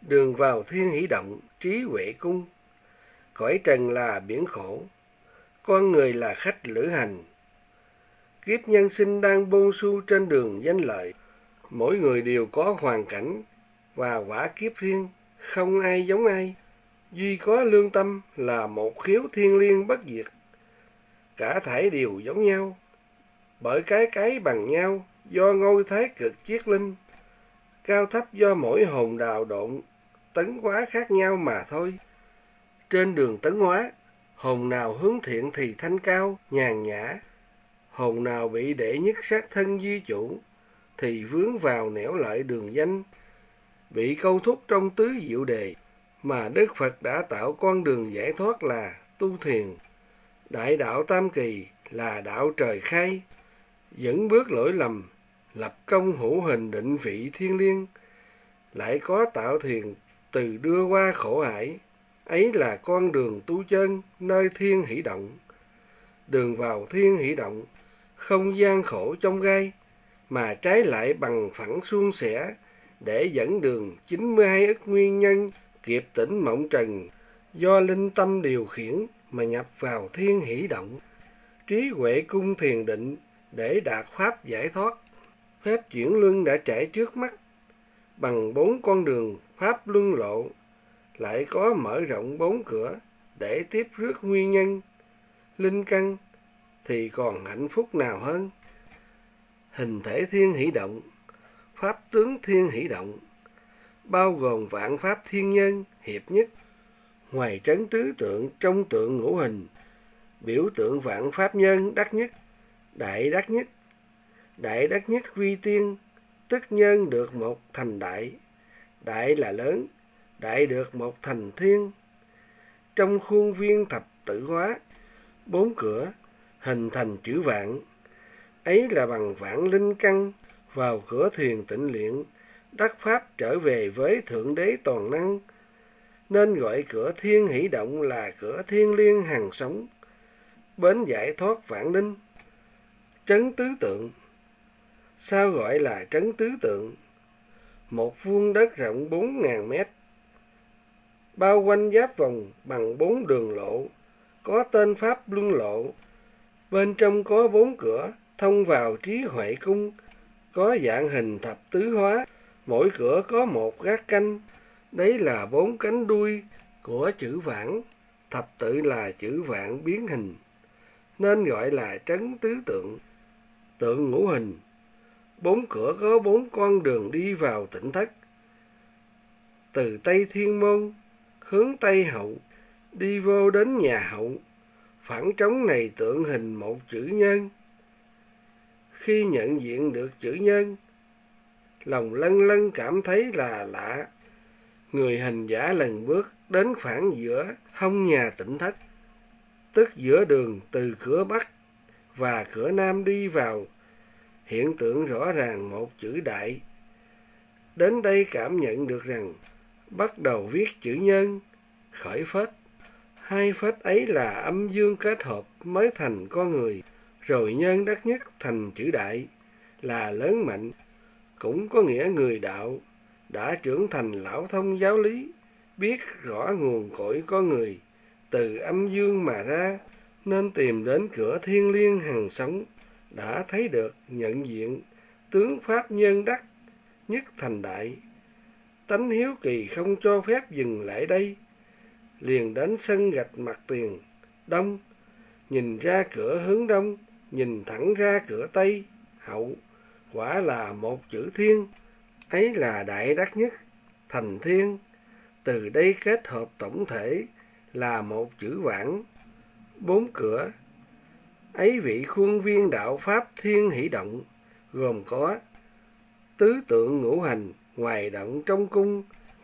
đường vào thiên hỷ động, trí huệ cung. Cõi trần là biển khổ, con người là khách lữ hành. Kiếp nhân sinh đang bôn su trên đường danh lợi. Mỗi người đều có hoàn cảnh và quả kiếp riêng, không ai giống ai. Duy có lương tâm là một khiếu thiên liêng bất diệt. Cả thảy đều giống nhau, bởi cái cái bằng nhau do ngôi thái cực chiết linh, cao thấp do mỗi hồn đào độn, tấn hóa khác nhau mà thôi. Trên đường tấn hóa, hồn nào hướng thiện thì thanh cao, nhàn nhã, hồn nào bị đệ nhất sát thân di chủ, thì vướng vào nẻo lợi đường danh, bị câu thúc trong tứ diệu đề, mà Đức Phật đã tạo con đường giải thoát là tu thiền. Đại đạo Tam Kỳ là đạo trời khai, dẫn bước lỗi lầm, lập công hữu hình định vị thiên liêng, lại có tạo thiền từ đưa qua khổ hải, ấy là con đường tu chân nơi thiên hỷ động. Đường vào thiên hỷ động, không gian khổ trong gai, mà trái lại bằng phẳng suôn sẻ, để dẫn đường 92 ức nguyên nhân kịp tỉnh mộng trần, do linh tâm điều khiển mà nhập vào thiên hỷ động. Trí huệ cung thiền định để đạt pháp giải thoát. Phép chuyển luân đã trải trước mắt, bằng bốn con đường pháp luân lộ, lại có mở rộng bốn cửa để tiếp rước nguyên nhân, linh căn, thì còn hạnh phúc nào hơn. Hình thể thiên hỷ động, pháp tướng thiên hỷ động, bao gồm vạn pháp thiên nhân hiệp nhất, ngoài trấn tứ tượng trong tượng ngũ hình, biểu tượng vạn pháp nhân đắc nhất, đại đắc nhất, đại đắc nhất vi tiên, tức nhân được một thành đại, đại là lớn, đại được một thành thiên. Trong khuôn viên thập tự hóa, bốn cửa, hình thành chữ vạn, ấy là bằng vạn linh căn vào cửa thiền tịnh luyện, đắc pháp trở về với Thượng Đế toàn năng, nên gọi cửa thiên hỷ động là cửa thiên liên hàng sống, bến giải thoát vạn linh, trấn tứ tượng. Sao gọi là trấn tứ tượng? Một vuông đất rộng bốn ngàn mét, bao quanh giáp vòng bằng bốn đường lộ, có tên Pháp Luân Lộ. Bên trong có bốn cửa, thông vào trí huệ cung, có dạng hình thập tứ hóa, mỗi cửa có một gác canh, đấy là bốn cánh đuôi của chữ vãng, thập tự là chữ vạn biến hình, nên gọi là trấn tứ tượng, tượng ngũ hình. Bốn cửa có bốn con đường đi vào tỉnh thất. Từ Tây Thiên Môn, hướng Tây Hậu, đi vô đến nhà Hậu, phản trống này tượng hình một chữ nhân. Khi nhận diện được chữ nhân, lòng lân lân cảm thấy là lạ. Người hình giả lần bước đến khoảng giữa hông nhà tỉnh thất, tức giữa đường từ cửa Bắc và cửa Nam đi vào, hiện tượng rõ ràng một chữ đại. Đến đây cảm nhận được rằng bắt đầu viết chữ nhân, khởi phết. Hai phết ấy là âm dương kết hợp mới thành con người, rồi nhân đắc nhất thành chữ đại, là lớn mạnh, cũng có nghĩa người đạo, đã trưởng thành lão thông giáo lý, biết rõ nguồn cội con người, từ âm dương mà ra, nên tìm đến cửa thiên liêng hằng sống, đã thấy được nhận diện tướng pháp nhân đắc, nhất thành đại. Tánh hiếu kỳ không cho phép dừng lại đây, liền đến sân gạch mặt tiền, đông, nhìn ra cửa hướng đông, nhìn thẳng ra cửa tây, hậu, quả là một chữ thiên, ấy là đại đắc nhất, thành thiên, từ đây kết hợp tổng thể là một chữ vãng, bốn cửa, ấy vị khuôn viên đạo Pháp thiên hỷ động, gồm có tứ tượng ngũ hành, ngoài động trong cung,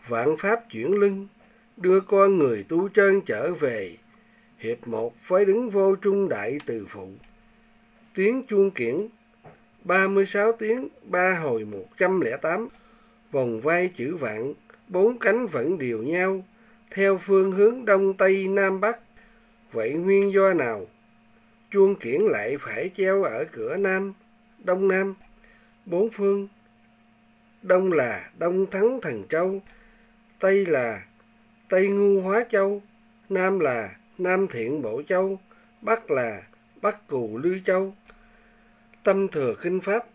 vạn Pháp chuyển lưng, đưa con người tu chân trở về, hiệp một phải đứng vô trung đại từ phụ. Tiếng chuông kiển 36 tiếng, ba hồi 108, vòng vai chữ vạn, bốn cánh vẫn đều nhau, theo phương hướng đông tây nam bắc. Vậy nguyên do nào? Chuông kiển lại phải treo ở cửa nam, đông nam, bốn phương. Đông là Đông Thắng Thần Châu, Tây là Tây Ngu Hóa Châu, Nam là Nam Thiện Bộ Châu, Bắc là Bắc Cù Lư Châu. Tâm Thừa Kinh Pháp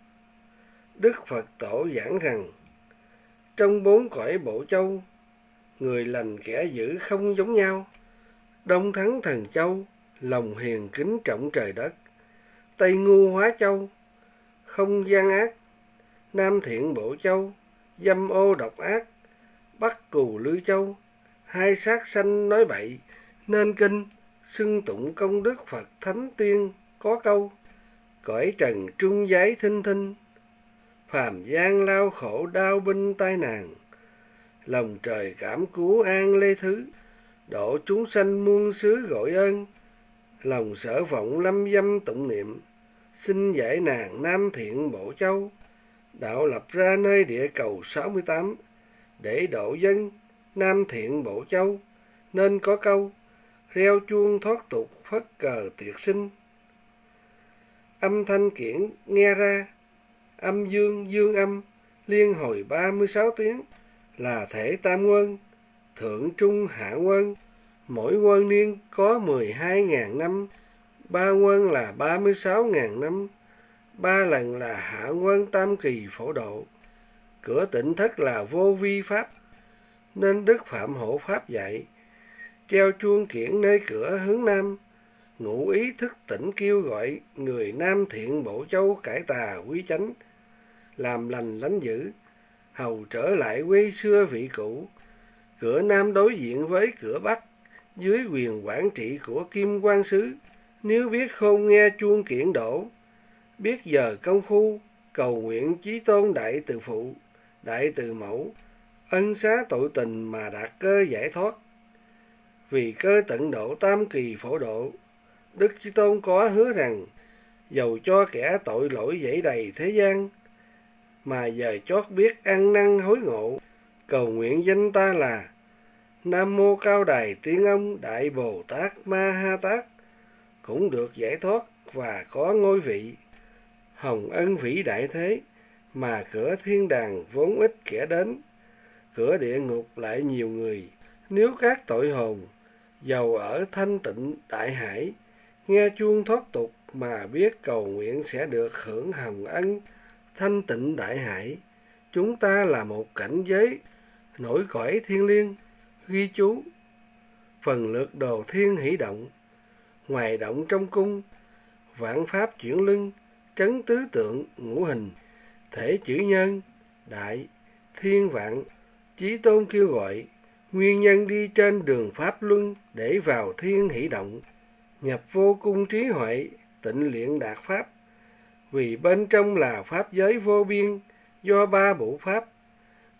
Đức Phật Tổ giảng rằng trong bốn cõi Bộ Châu, người lành kẻ dữ không giống nhau. Đông Thắng Thần Châu, lòng hiền kính trọng trời đất. Tây Ngu Hóa Châu, không gian ác. Nam Thiện Bộ Châu, dâm ô độc ác. Bắc Cù Lư Châu, hai sát sanh nói bậy, nên kinh, xưng tụng công đức Phật Thánh Tiên, có câu, cõi trần trung giấy thinh thinh, phàm gian lao khổ đau binh tai nạn, lòng trời cảm cứu an lê thứ, độ chúng sanh muôn xứ gọi ơn, lòng sở vọng lâm dâm tụng niệm, xin giải nàng nam thiện bộ châu, đạo lập ra nơi địa cầu 68, để độ dân nam thiện bộ châu, nên có câu, reo chuông thoát tục phất cờ tuyệt sinh. Âm thanh kiển nghe ra, âm dương dương âm, liên hồi 36 tiếng, là thể tam quân, thượng trung hạ quân, mỗi quân niên có 12.000 năm, ba quân là 36.000 năm, ba lần là hạ quân tam kỳ phổ độ, cửa tỉnh thất là vô vi pháp, nên Đức Phạm Hộ Pháp dạy, treo chuông kiển nơi cửa hướng nam, ngụ ý thức tỉnh kêu gọi người nam thiện bộ châu cải tà quý chánh, làm lành lánh dữ, hầu trở lại quê xưa vị cũ. Cửa nam đối diện với cửa bắc, dưới quyền quản trị của Kim Quan Sứ. Nếu biết khôn nghe chuông kiển đổ, biết giờ công phu, cầu nguyện chí tôn đại từ phụ, đại từ mẫu, ân xá tội tình mà đạt cơ giải thoát. Vì cơ tận độ tam kỳ phổ độ, Đức Chí Tôn có hứa rằng, dầu cho kẻ tội lỗi dẫy đầy thế gian, mà giờ chót biết ăn năn hối ngộ, cầu nguyện danh ta là Nam Mô Cao Đài Tiên Ông Đại Bồ Tát Ma Ha Tát, cũng được giải thoát và có ngôi vị. Hồng ân vĩ đại thế, mà cửa thiên đàng vốn ít kẻ đến, cửa địa ngục lại nhiều người. Nếu các tội hồn, giàu ở thanh tịnh đại hải, nghe chuông thoát tục mà biết cầu nguyện sẽ được hưởng hồng ân, thanh tịnh đại hải, chúng ta là một cảnh giới nổi cõi thiên liêng, ghi chú, phần lượt đồ thiên hỷ động, ngoài động trong cung, vạn pháp chuyển lưng, trấn tứ tượng, ngũ hình, thể chữ nhân, đại, thiên vạn, chí tôn kêu gọi, nguyên nhân đi trên đường pháp luân để vào thiên hỷ động, nhập vô cung trí huệ, tịnh luyện đạt pháp, vì bên trong là pháp giới vô biên do ba bộ pháp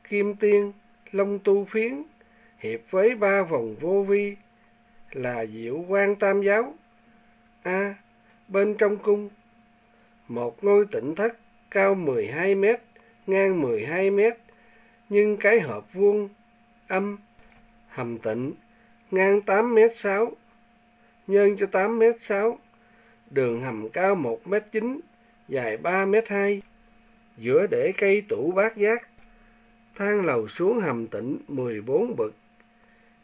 kim tiên long tu phiến hiệp với ba vòng vô vi là diệu quan tam giáo. A. À, bên trong cung một ngôi tịnh thất cao 12 mét ngang 12 mét nhưng cái hộp vuông âm hầm tịnh ngang 8 mét 6 nhân cho 8 mét 6 đường hầm cao 1 mét 9 dài 3 mét 2, giữa để cây tủ bát giác, thang lầu xuống hầm tịnh 14 bậc,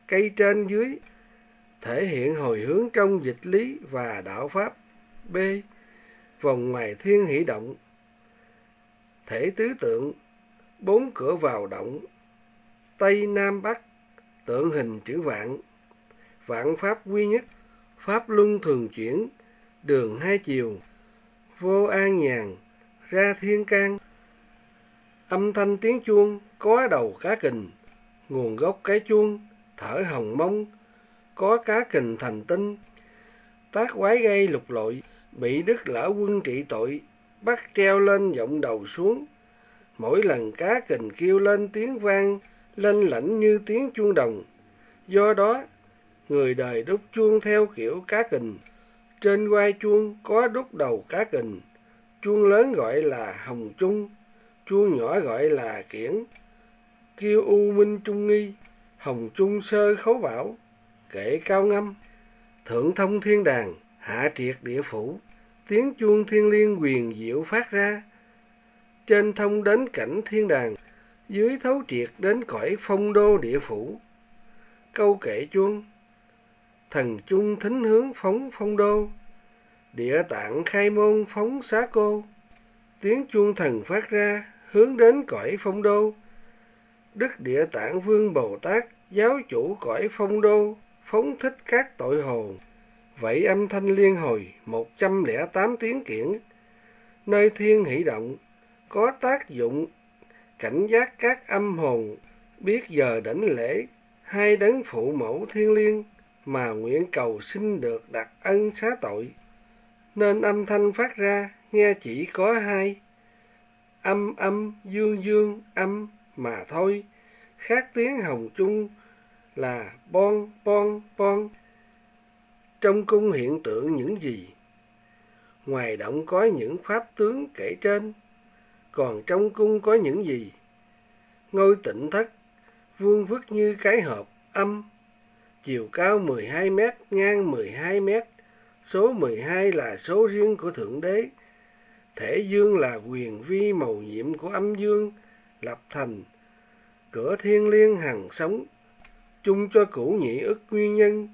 cây trên dưới thể hiện hồi hướng trong dịch lý và đạo pháp. B. Vòng ngoài thiên hỷ động Thể tứ tượng Bốn cửa vào động Tây Nam Bắc Tượng hình chữ vạn Vạn pháp quy nhất Pháp luân thường chuyển Đường hai chiều vô an nhàn, ra thiên can. Âm thanh tiếng chuông có đầu cá kình, nguồn gốc cái chuông, thở hồng mông, có cá kình thành tinh. Tác quái gây lục lội, bị đức lão quân trị tội, bắt treo lên giọng đầu xuống. Mỗi lần cá kình kêu lên tiếng vang, lên lãnh như tiếng chuông đồng. Do đó, người đời đúc chuông theo kiểu cá kình, trên quai chuông có đúc đầu cá kình, chuông lớn gọi là hồng trung, chuông nhỏ gọi là kiển. Kêu u minh trung nghi, hồng trung sơ khấu bảo, kệ cao ngâm, thượng thông thiên đàng, hạ triệt địa phủ, tiếng chuông thiên liên quyền diệu phát ra. Trên thông đến cảnh thiên đàng, dưới thấu triệt đến cõi phong đô địa phủ. Câu kệ chuông. Thần chung thính hướng phóng phong đô. Địa tạng khai môn phóng xá cô. Tiếng chuông thần phát ra hướng đến cõi phong đô đức địa tạng vương bồ tát, giáo chủ cõi phong đô, phóng thích các tội hồn. Vậy âm thanh liên hồi, một trăm lẻ tám tiếng kiển. Nơi thiên hỷ động, có tác dụng cảnh giác các âm hồn. Biết giờ đảnh lễ, hai đấng phụ mẫu thiên liêng mà nguyện cầu xin được đặt ân xá tội. Nên âm thanh phát ra, nghe chỉ có hai. Âm âm dương dương âm mà thôi. Khác tiếng hồng chung là bon bon bon. Trong cung hiện tượng những gì? Ngoài động có những pháp tướng kể trên, còn trong cung có những gì? Ngôi tịnh thất, vuông vức như cái hộp âm. Chiều cao 12 mét, ngang 12 mét. Số 12 là số riêng của thượng đế. Thể dương là quyền vi màu nhiệm của âm dương lập thành. Cửa thiên liêng hằng sống, chung cho cửu nhị ức nguyên nhân,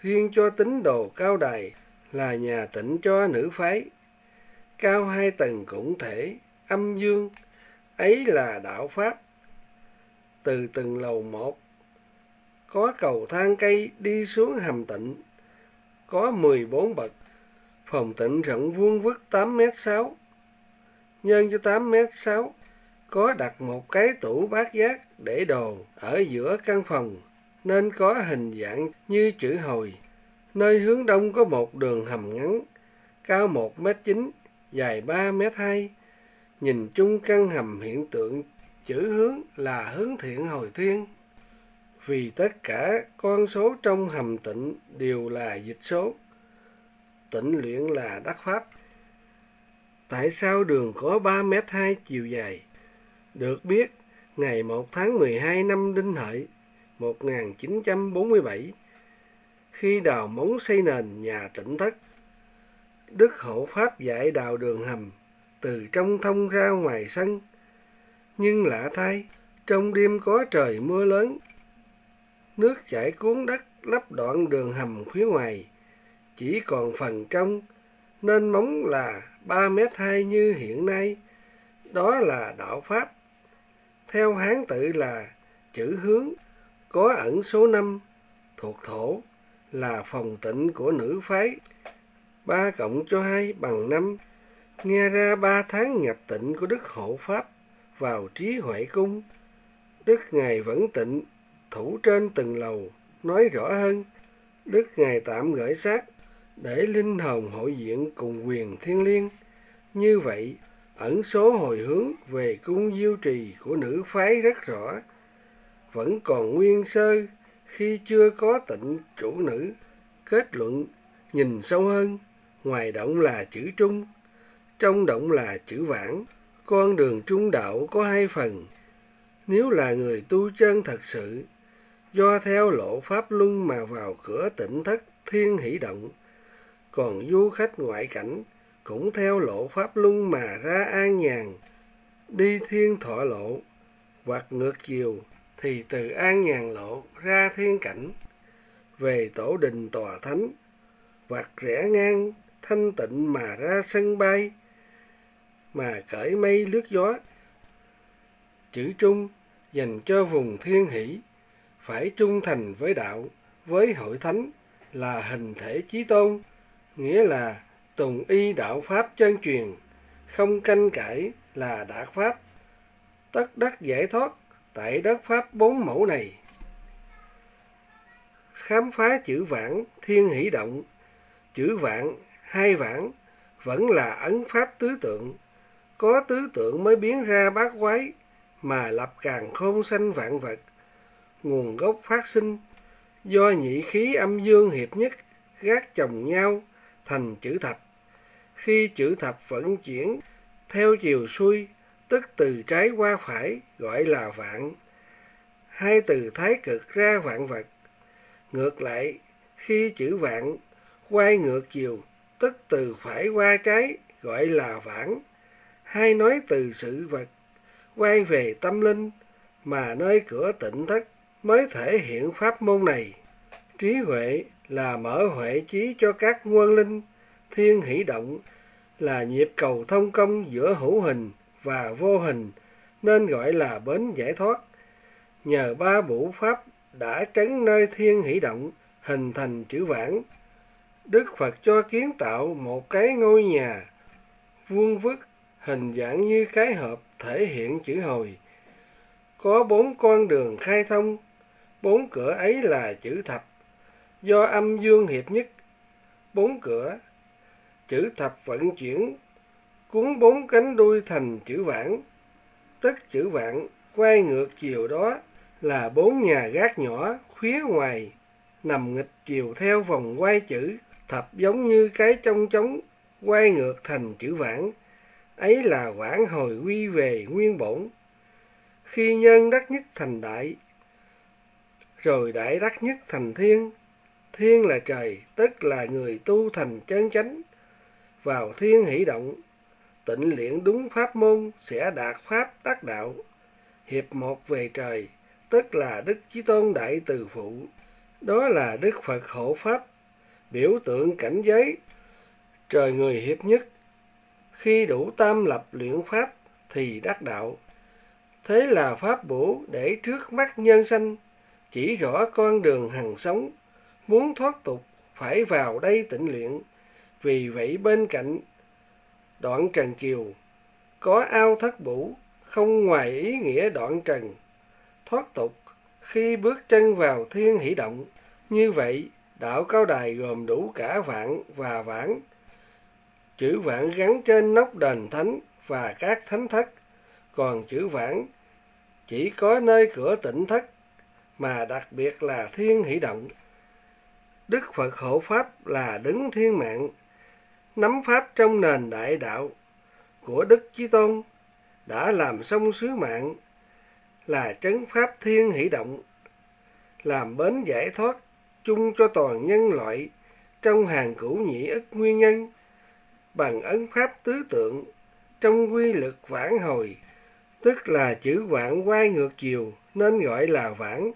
riêng cho tín đồ cao đài là nhà tịnh cho nữ phái. Cao hai tầng cũng thể, âm dương, ấy là đạo pháp. Từ từng lầu một, có cầu thang cây đi xuống hầm tịnh, có mười bốn bậc, phòng tịnh rộng vuông vức tám mét sáu, nhân cho tám mét sáu có đặt một cái tủ bát giác để đồ ở giữa căn phòng, nên có hình dạng như chữ hồi. Nơi hướng đông có một đường hầm ngắn, cao một mét chín, dài ba mét hai. Nhìn chung căn hầm hiện tượng, chữ hướng là hướng thiện hồi thiên. Vì tất cả con số trong hầm tịnh đều là dịch số. Tịnh luyện là đắc pháp. Tại sao đường có ba mét hai chiều dài? Được biết ngày một tháng mười hai năm Đinh Hợi một nghìn chín trăm bốn mươi bảy khi đào móng xây nền nhà tỉnh thất Đức Hộ Pháp dạy đào đường hầm từ trong thông ra ngoài sân. Nhưng lạ thay, trong đêm có trời mưa lớn, nước chảy cuốn đất lấp đoạn đường hầm phía ngoài, chỉ còn phần trong, nên móng là ba mét hai như hiện nay. Đó là đạo Pháp. Theo Hán tự là chữ hướng, có ẩn số năm thuộc thổ, là phòng tịnh của nữ phái. Ba cộng cho hai bằng năm nghe ra ba tháng nhập tịnh của Đức Hộ Pháp vào trí huệ cung. Đức Ngài vẫn tịnh, thủ trên từng lầu, nói rõ hơn. Đức Ngài tạm gửi xác để linh hồn hội diện cùng quyền thiên liêng. Như vậy, ẩn số hồi hướng về cung diêu trì của nữ phái rất rõ. Vẫn còn nguyên sơ khi chưa có tịnh chủ nữ. Kết luận, nhìn sâu hơn, ngoài động là chữ trung, trong động là chữ vãng. Con đường trung đạo có hai phần. Nếu là người tu chân thật sự, do theo lộ pháp luân mà vào cửa tỉnh thất thiên hỷ động, còn du khách ngoại cảnh cũng theo lộ pháp luân mà ra an nhàn, đi thiên thọ lộ, hoặc ngược chiều thì từ an nhàn lộ ra thiên cảnh, về tổ đình tòa thánh, hoặc rẽ ngang thanh tịnh mà ra sân bay, mà cởi mây lướt gió. Chữ trung dành cho vùng thiên hỷ, phải trung thành với đạo, với hội thánh là hình thể chí tôn, nghĩa là tùng y đạo pháp chân truyền, không canh cãi là đạt pháp. Tất đắc giải thoát tại đất pháp bốn mẫu này. Khám phá chữ vãng thiên hỷ động, chữ vạn hai vãng vẫn là ấn pháp tứ tượng có tứ tượng mới biến ra bát quái mà lập càng khôn sanh vạn vật nguồn gốc phát sinh do nhị khí âm dương hiệp nhất gác chồng nhau thành chữ thập khi chữ thập vận chuyển theo chiều xuôi tức từ trái qua phải gọi là vạn. Hai từ thái cực ra vạn vật. Ngược lại khi chữ vạn quay ngược chiều tức từ phải qua trái gọi là vãng. Hay nói từ sự vật quay về tâm linh mà nơi cửa tịnh thất mới thể hiện pháp môn này. Trí huệ là mở huệ trí cho các nguồn linh, thiên hỷ động là nhịp cầu thông công giữa hữu hình và vô hình nên gọi là bến giải thoát. Nhờ ba bủ pháp đã trấn nơi thiên hỷ động hình thành chữ vãng. Đức Phật cho kiến tạo một cái ngôi nhà vuông vức hình dạng như cái hộp thể hiện chữ hồi. Có bốn con đường khai thông, bốn cửa ấy là chữ thập, do âm dương hiệp nhất. Bốn cửa, chữ thập vận chuyển, cuốn bốn cánh đuôi thành chữ vạn Tất chữ vạn quay ngược chiều đó là bốn nhà gác nhỏ phía ngoài, nằm nghịch chiều theo vòng quay chữ thập giống như cái trong trống quay ngược thành chữ vãng. Ấy là quãng hồi quy về nguyên bổn. Khi nhân đắc nhất thành đại rồi đại đắc nhất thành thiên thiên là trời tức là người tu thành chân chánh vào thiên hỷ động, tịnh luyện đúng pháp môn sẽ đạt pháp đắc đạo. Hiệp một về trời, tức là đức chí tôn đại từ phụ. Đó là đức phật hộ pháp, biểu tượng cảnh giới trời người hiệp nhất. Khi đủ tam lập luyện pháp thì đắc đạo. Thế là pháp bổ để trước mắt nhân sanh, chỉ rõ con đường hằng sống, muốn thoát tục phải vào đây tịnh luyện vì vậy bên cạnh đoạn trần kiều, có ao thất bủ, không ngoài ý nghĩa đoạn trần, thoát tục khi bước chân vào thiên hỷ động. Như vậy, đạo cao đài gồm đủ cả vạn và vãn chữ vạn gắn trên nóc đền thánh và các thánh thất. Còn chữ vãn chỉ có nơi cửa tỉnh thất, mà đặc biệt là thiên hỷ động. Đức phật hộ pháp là đứng thiên mạng nắm pháp trong nền đại đạo của đức chí tôn đã làm xong sứ mạng là trấn pháp thiên hỷ động, làm bến giải thoát chung cho toàn nhân loại trong hàng cửu nhị ức nguyên nhân bằng ấn pháp tứ tượng trong quy lực vãn hồi, tức là chữ vãn quay ngược chiều nên gọi là vãn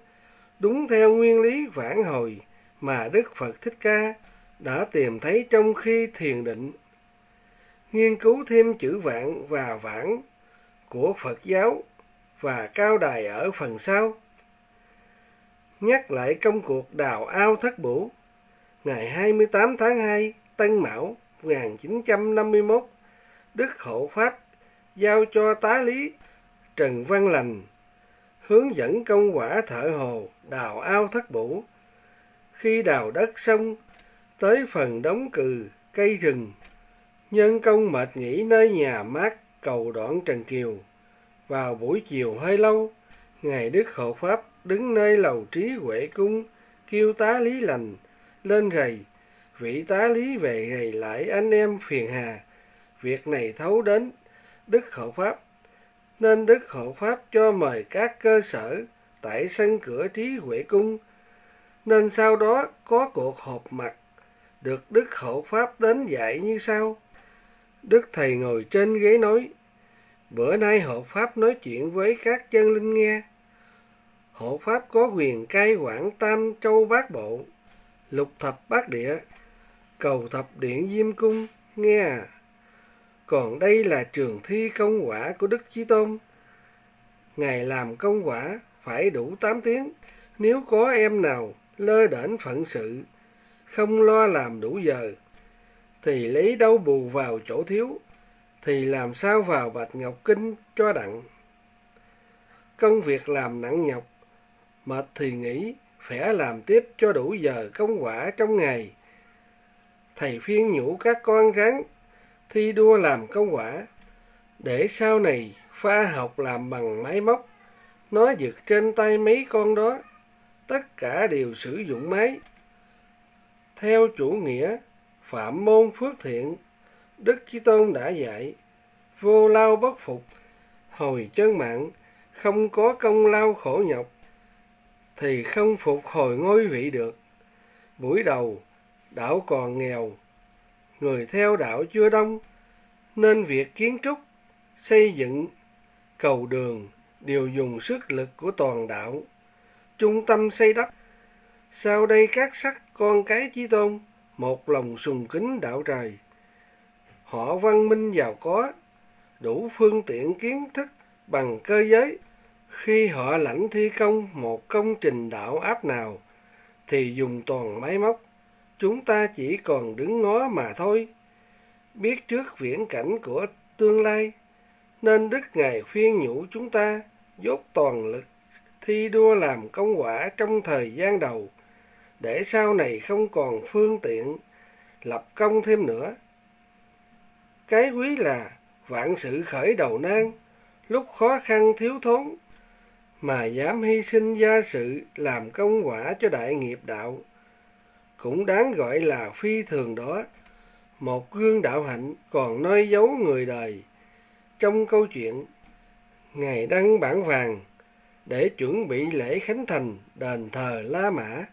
đúng theo nguyên lý vãn hồi mà đức phật thích ca đã tìm thấy trong khi thiền định. Nghiên cứu thêm chữ vạn và vãn của phật giáo và cao đài ở phần sau. Nhắc lại công cuộc đào ao thất bủ ngày 28 tháng 2 Tân Mão 1951 Đức Hộ Pháp giao cho tá lý Trần Văn Lành hướng dẫn công quả thợ hồ đào ao thất bủ khi đào đất xong tới phần đóng cừ cây rừng. Nhân công mệt nghỉ nơi nhà mát cầu đoạn trần kiều. Vào buổi chiều hơi lâu, ngài đức hộ pháp đứng nơi lầu trí huệ cung, kêu tá lý lành, lên rầy, vị tá lý về gầy lại anh em phiền hà. Việc này thấu đến đức hộ pháp. Nên đức hộ pháp cho mời các cơ sở tại sân cửa trí huệ cung. Nên sau đó có cuộc họp mặt được đức hộ pháp đến dạy như sau. Đức thầy ngồi trên ghế nói, bữa nay hộ pháp nói chuyện với các chân linh nghe. Hộ pháp có quyền cai quản tam châu bát bộ, lục thập bát địa, cầu thập điện diêm cung, nghe à. Còn đây là trường thi công quả của đức chí tôn. Ngài làm công quả phải đủ tám tiếng. Nếu có em nào lơ đễnh phận sự không lo làm đủ giờ, thì lấy đâu bù vào chỗ thiếu, thì làm sao vào bạch ngọc kinh cho đặng. Công việc làm nặng nhọc, mệt thì nghỉ phải làm tiếp cho đủ giờ công quả trong ngày. Thầy phiên nhủ các con ráng thi đua làm công quả, để sau này pha học làm bằng máy móc, nó giật trên tay mấy con đó, tất cả đều sử dụng máy theo chủ nghĩa phạm môn phước thiện đức chí tôn đã dạy vô lao bất phục hồi chân mạng không có công lao khổ nhọc thì không phục hồi ngôi vị được buổi đầu đạo còn nghèo người theo đạo chưa đông nên việc kiến trúc xây dựng cầu đường đều dùng sức lực của toàn đạo, trung tâm xây đắp. Sau đây các sắc con cái chí tôn, một lòng sùng kính đạo trời. Họ văn minh giàu có, đủ phương tiện kiến thức bằng cơ giới. Khi họ lãnh thi công một công trình đạo áp nào, thì dùng toàn máy móc. Chúng ta chỉ còn đứng ngó mà thôi. Biết trước viễn cảnh của tương lai, nên Đức Ngài khuyên nhủ chúng ta dốt toàn lực thi đua làm công quả trong thời gian đầu, để sau này không còn phương tiện lập công thêm nữa. Cái quý là vạn sự khởi đầu nan, lúc khó khăn thiếu thốn, mà dám hy sinh gia sự làm công quả cho đại nghiệp đạo, cũng đáng gọi là phi thường đó. Một gương đạo hạnh còn nói dấu người đời trong câu chuyện Ngày đăng bản vàng để chuẩn bị lễ khánh thành đền thờ La Mã.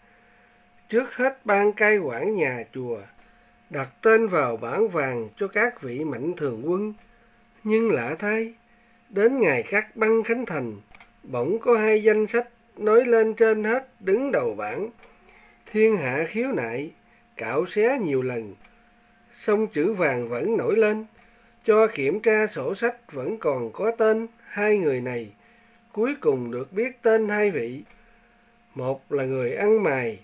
Trước hết ban cai quản nhà chùa, đặt tên vào bản vàng cho các vị mạnh thường quân. Nhưng lạ thay, đến ngày các băng khánh thành, bỗng có hai danh sách nói lên trên hết đứng đầu bảng. Thiên hạ khiếu nại, cạo xé nhiều lần, song chữ vàng vẫn nổi lên. Cho kiểm tra sổ sách vẫn còn có tên hai người này. Cuối cùng được biết tên hai vị. Một là người ăn mày,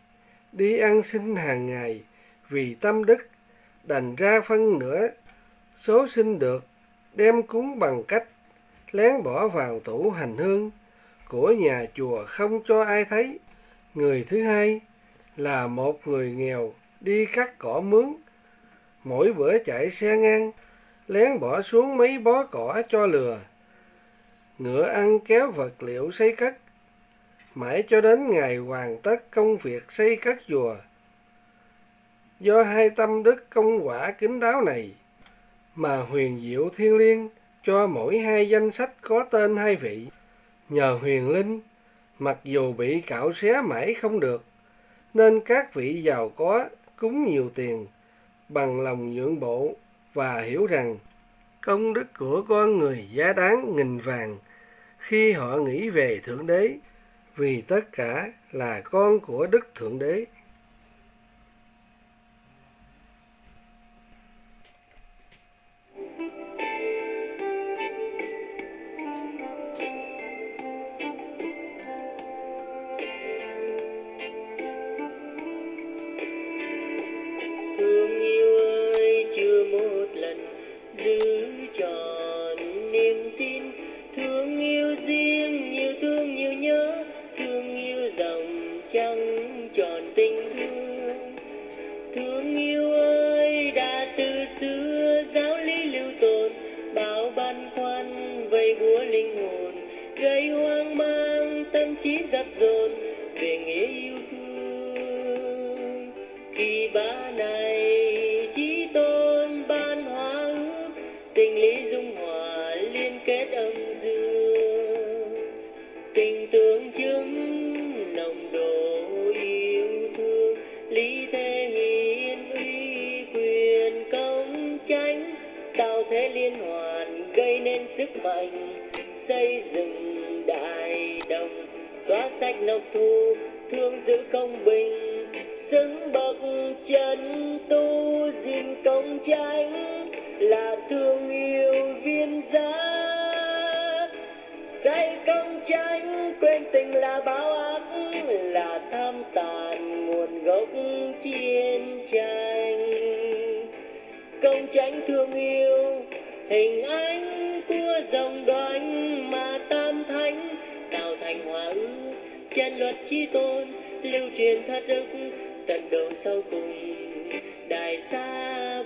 đi ăn xin hàng ngày vì tâm đức, đành ra phân nữa. Số sinh được, đem cúng bằng cách lén bỏ vào tủ hành hương của nhà chùa không cho ai thấy. Người thứ hai là một người nghèo đi cắt cỏ mướn, mỗi bữa chạy xe ngang, lén bỏ xuống mấy bó cỏ cho lừa. Ngựa ăn kéo vật liệu xây cất, mãi cho đến ngày hoàn tất công việc xây cất chùa. Do hai tâm đức công quả kính đáo này, mà huyền diệu thiên liêng cho mỗi hai danh sách có tên hai vị. Nhờ huyền linh, mặc dù bị cạo xé mãi không được, nên các vị giàu có cúng nhiều tiền, bằng lòng nhượng bộ và hiểu rằng công đức của con người giá đáng nghìn vàng khi họ nghĩ về Thượng Đế, vì tất cả là con của Đức Thượng Đế. Chân tránh là thương yêu viên giá. Say công tránh quên tình là báo áp là tham tàn nguồn gốc chiến tranh. Công tránh thương yêu, hình ảnh của dòng đoánh mà tam thánh tạo thành hòa ước. Trên luật chi tôn, lưu truyền thất đức, tận đầu sau cùng, đại gia